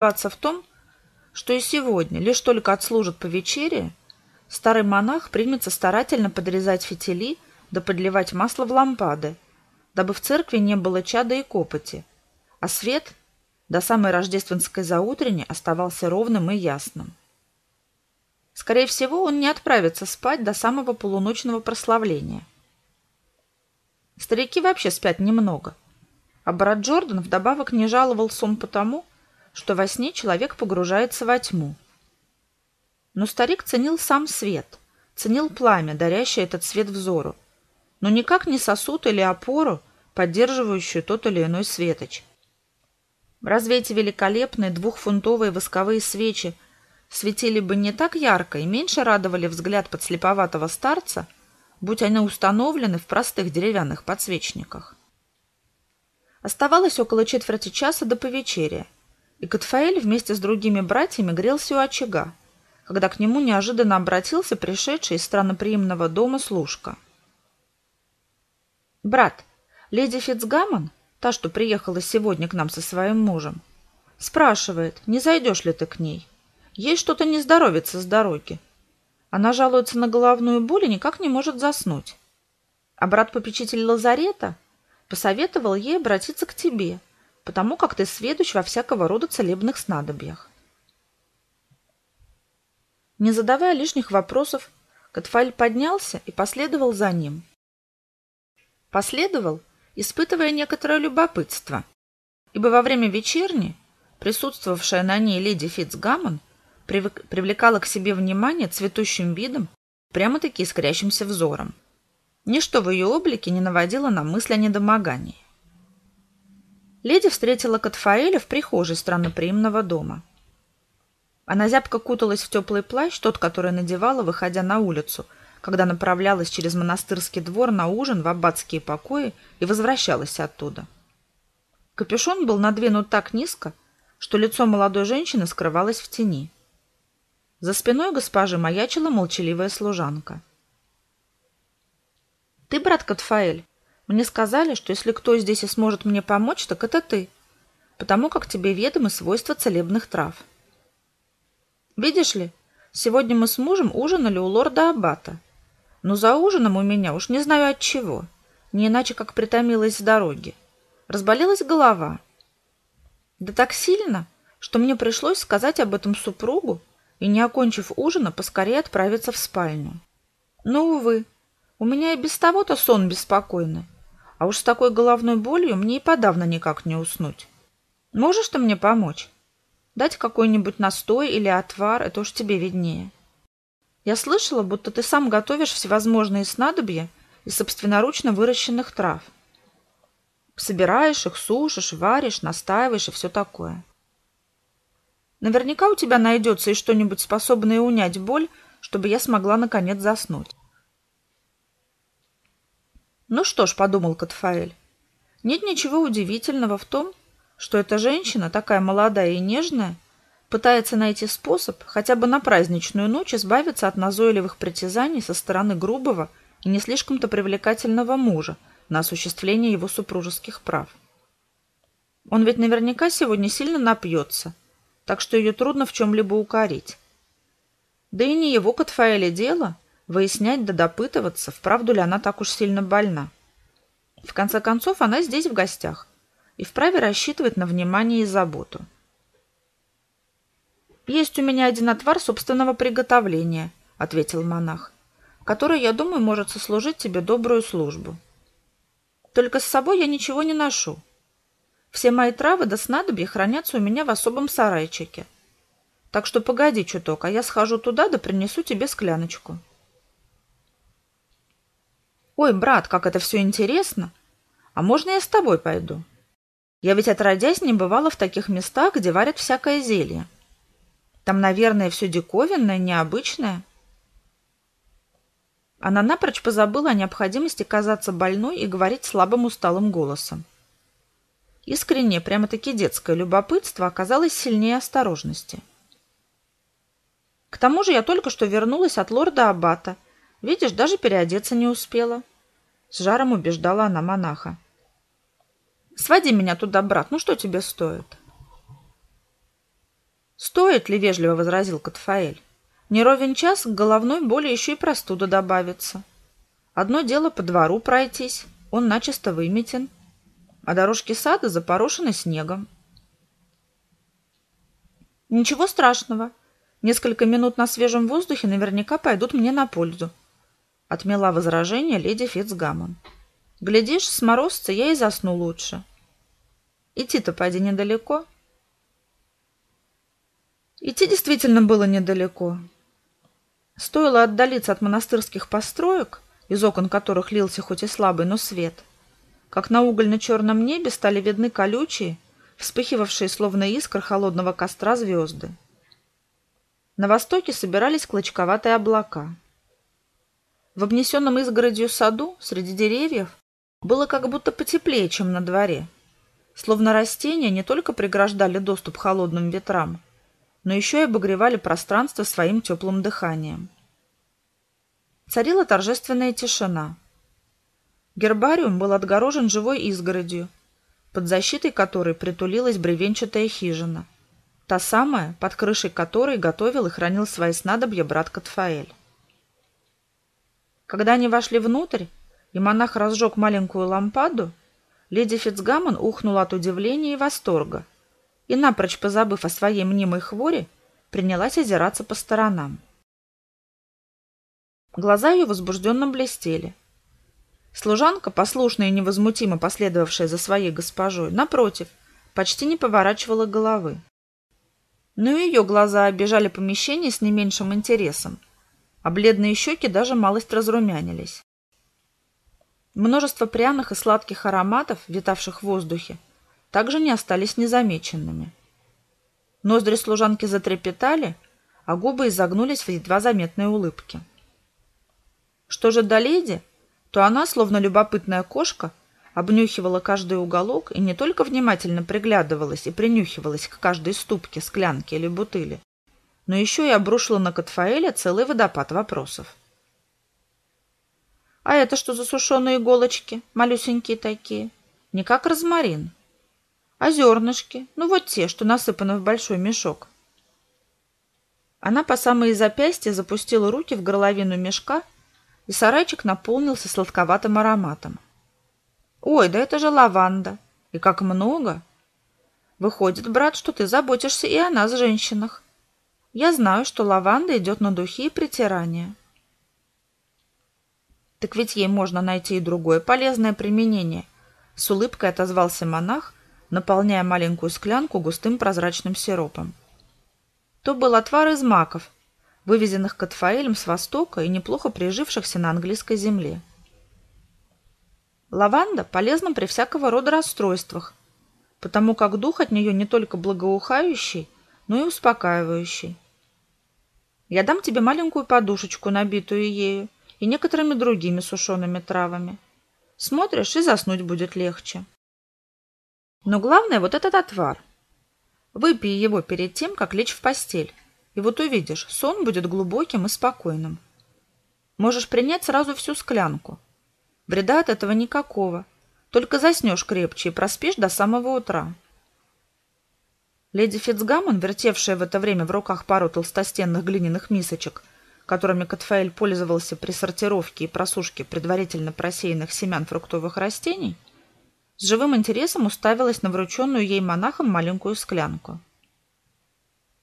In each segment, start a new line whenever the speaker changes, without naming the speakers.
в том, что и сегодня, лишь только отслужат по вечере, старый монах примется старательно подрезать фитили да подливать масло в лампады, дабы в церкви не было чада и копоти, а свет до самой рождественской заутренни оставался ровным и ясным. Скорее всего, он не отправится спать до самого полуночного прославления. Старики вообще спят немного, а брат Джордан вдобавок не жаловал сон потому, что во сне человек погружается во тьму. Но старик ценил сам свет, ценил пламя, дарящее этот свет взору, но никак не сосуд или опору, поддерживающую тот или иной светоч. Разве эти великолепные двухфунтовые восковые свечи светили бы не так ярко и меньше радовали взгляд подслеповатого старца, будь они установлены в простых деревянных подсвечниках? Оставалось около четверти часа до повечерия, и Катфаэль вместе с другими братьями грелся у очага, когда к нему неожиданно обратился пришедший из странноприимного дома служка. «Брат, леди Фицгаммон, та, что приехала сегодня к нам со своим мужем, спрашивает, не зайдешь ли ты к ней. Ей что-то не здоровится с дороги. Она жалуется на головную боль и никак не может заснуть. А брат-попечитель лазарета посоветовал ей обратиться к тебе, потому как ты сведущ во всякого рода целебных снадобьях. Не задавая лишних вопросов, Катфаль поднялся и последовал за ним. Последовал, испытывая некоторое любопытство, ибо во время вечерни присутствовавшая на ней леди Фитцгаммон привлекала к себе внимание цветущим видом, прямо-таки искрящимся взором. Ничто в ее облике не наводило на мысль о недомогании. Леди встретила Катфаэля в прихожей странноприимного дома. Она зябко куталась в теплый плащ, тот, который надевала, выходя на улицу, когда направлялась через монастырский двор на ужин в аббатские покои и возвращалась оттуда. Капюшон был надвинут так низко, что лицо молодой женщины скрывалось в тени. За спиной госпожи маячила молчаливая служанка. «Ты, брат Катфаэль, мне сказали, что если кто здесь и сможет мне помочь, так это ты, потому как тебе ведомы свойства целебных трав. Видишь ли, сегодня мы с мужем ужинали у лорда Аббата. Но за ужином у меня уж не знаю от чего, не иначе как притомилась с дороги. Разболелась голова. Да так сильно, что мне пришлось сказать об этом супругу и, не окончив ужина, поскорее отправиться в спальню. Но, увы, у меня и без того-то сон беспокойный. А уж с такой головной болью мне и подавно никак не уснуть. Можешь ты мне помочь? Дать какой-нибудь настой или отвар, это уж тебе виднее. Я слышала, будто ты сам готовишь всевозможные снадобья из собственноручно выращенных трав. Собираешь их, сушишь, варишь, настаиваешь и все такое. Наверняка у тебя найдется и что-нибудь способное унять боль, чтобы я смогла наконец заснуть. Ну что ж, подумал Катфаэль, нет ничего удивительного в том, что эта женщина, такая молодая и нежная, пытается найти способ хотя бы на праздничную ночь избавиться от назойливых притязаний со стороны грубого и не слишком-то привлекательного мужа на осуществление его супружеских прав. Он ведь наверняка сегодня сильно напьется, так что ее трудно в чем-либо укорить. Да и не его Катфаэля дело – выяснять да допытываться, вправду ли она так уж сильно больна. В конце концов, она здесь в гостях и вправе рассчитывать на внимание и заботу. «Есть у меня один отвар собственного приготовления», — ответил монах, «который, я думаю, может сослужить тебе добрую службу. Только с собой я ничего не ношу. Все мои травы да снадобья хранятся у меня в особом сарайчике. Так что погоди чуток, а я схожу туда да принесу тебе скляночку». «Ой, брат, как это все интересно! А можно я с тобой пойду? Я ведь отродясь не бывала в таких местах, где варят всякое зелье. Там, наверное, все диковинное, необычное». Она напрочь позабыла о необходимости казаться больной и говорить слабым усталым голосом. Искреннее, прямо-таки детское любопытство оказалось сильнее осторожности. К тому же я только что вернулась от лорда Аббата – Видишь, даже переодеться не успела. С жаром убеждала она монаха. Своди меня туда, брат, ну что тебе стоит? «Стоит ли?» — вежливо возразил Катфаэль. «Не ровен час, к головной боли еще и простуда добавится. Одно дело по двору пройтись, он начисто выметен, а дорожки сада запорошены снегом». «Ничего страшного. Несколько минут на свежем воздухе наверняка пойдут мне на пользу», — отмела возражение леди Фицгаммон. «Глядишь, с морозца я и засну лучше. Идти-то, пойди, недалеко». Идти действительно было недалеко. Стоило отдалиться от монастырских построек, из окон которых лился хоть и слабый, но свет, как на угольно-черном небе стали видны колючие, вспыхивавшие словно искр холодного костра звезды. На востоке собирались клочковатые облака. В обнесенном изгородью саду, среди деревьев, было как будто потеплее, чем на дворе, словно растения не только преграждали доступ холодным ветрам, но еще и обогревали пространство своим теплым дыханием. Царила торжественная тишина. Гербариум был отгорожен живой изгородью, под защитой которой притулилась бревенчатая хижина, та самая, под крышей которой готовил и хранил свои снадобья брат Катфаэль. Когда они вошли внутрь, и монах разжег маленькую лампаду, леди Фицгаммон ухнула от удивления и восторга – и, напрочь позабыв о своей мнимой хворе, принялась озираться по сторонам. Глаза ее возбужденно блестели. Служанка, послушная и невозмутимо последовавшая за своей госпожой, напротив, почти не поворачивала головы. Но ее глаза обижали помещение с не меньшим интересом, а бледные щеки даже малость разрумянились. Множество пряных и сладких ароматов, витавших в воздухе, также не остались незамеченными. Ноздри служанки затрепетали, а губы изогнулись в едва заметной улыбке. Что же до леди, то она, словно любопытная кошка, обнюхивала каждый уголок и не только внимательно приглядывалась и принюхивалась к каждой ступке, склянке или бутыли, но еще и обрушила на Катфаэля целый водопад вопросов. «А это что за сушеные иголочки, малюсенькие такие? Не как розмарин?» А зернышки? Ну вот те, что насыпаны в большой мешок. Она по самые запястья запустила руки в горловину мешка, и сарайчик наполнился сладковатым ароматом. «Ой, да это же лаванда! И как много!» «Выходит, брат, что ты заботишься и о нас, женщинах. Я знаю, что лаванда идет на духи и притирания». «Так ведь ей можно найти и другое полезное применение», — с улыбкой отозвался монах, наполняя маленькую склянку густым прозрачным сиропом. То был отвар из маков, вывезенных Катфаэлем с Востока и неплохо прижившихся на английской земле. Лаванда полезна при всякого рода расстройствах, потому как дух от нее не только благоухающий, но и успокаивающий. Я дам тебе маленькую подушечку, набитую ею, и некоторыми другими сушеными травами. Смотришь, и заснуть будет легче. Но главное вот этот отвар. Выпей его перед тем, как лечь в постель. И вот увидишь, сон будет глубоким и спокойным. Можешь принять сразу всю склянку. Вреда от этого никакого. Только заснешь крепче и проспишь до самого утра. Леди Фицгаммон, вертевшая в это время в руках пару толстостенных глиняных мисочек, которыми Катфаэль пользовался при сортировке и просушке предварительно просеянных семян фруктовых растений, с живым интересом уставилась на врученную ей монахом маленькую склянку.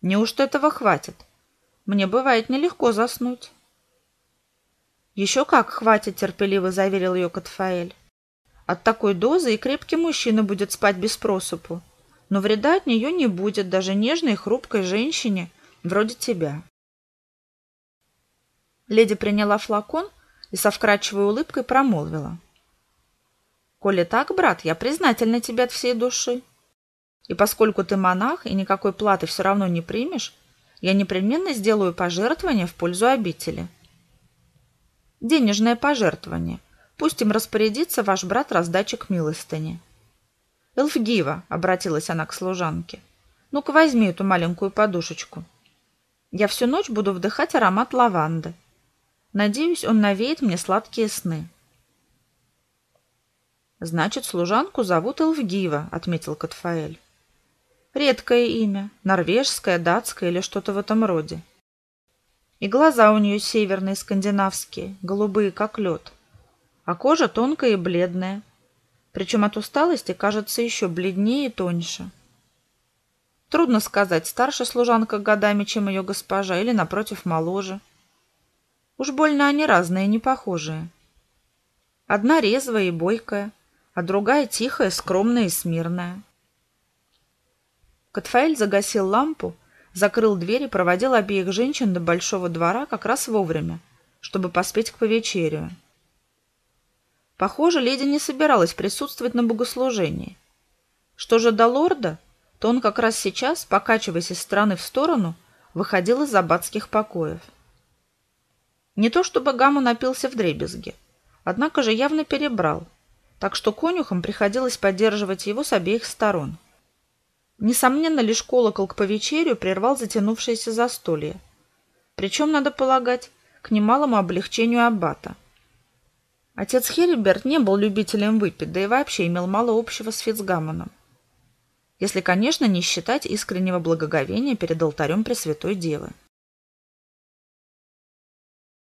«Неужто этого хватит? Мне бывает нелегко заснуть». «Еще как хватит», — терпеливо заверил ее Катфаэль. «От такой дозы и крепкий мужчина будет спать без просыпу, но вреда от нее не будет даже нежной и хрупкой женщине, вроде тебя». Леди приняла флакон и со вкрадчивой улыбкой промолвила. Коли так, брат, я признательна тебе от всей души. И поскольку ты монах и никакой платы все равно не примешь, я непременно сделаю пожертвование в пользу обители. Денежное пожертвование. Пусть им распорядится ваш брат раздатчик милостыни. Элфгива, обратилась она к служанке, ну-ка возьми эту маленькую подушечку. Я всю ночь буду вдыхать аромат лаванды. Надеюсь, он навеет мне сладкие сны. «Значит, служанку зовут Элвгива», — отметил Катфаэль. Редкое имя, норвежское, датское или что-то в этом роде. И глаза у нее северные, скандинавские, голубые, как лед. А кожа тонкая и бледная. Причем от усталости кажется еще бледнее и тоньше. Трудно сказать, старше служанка годами, чем ее госпожа, или, напротив, моложе. Уж больно они разные, не похожие. Одна резвая и бойкая, а другая тихая, скромная и смирная. Катфаэль загасил лампу, закрыл дверь и проводил обеих женщин до большого двора как раз вовремя, чтобы поспеть к повечерию. Похоже, леди не собиралась присутствовать на богослужении. Что же до лорда, то он как раз сейчас, покачиваясь из стороны в сторону, выходил из аббатских покоев. Не то чтобы Гамма напился в дребезге, однако же явно перебрал, так что конюхам приходилось поддерживать его с обеих сторон. Несомненно, лишь колокол к повечерию прервал затянувшееся застолье. Причем, надо полагать, к немалому облегчению аббата. Отец Хериберт не был любителем выпить, да и вообще имел мало общего с Фицгаммоном. Если, конечно, не считать искреннего благоговения перед алтарем Пресвятой Девы.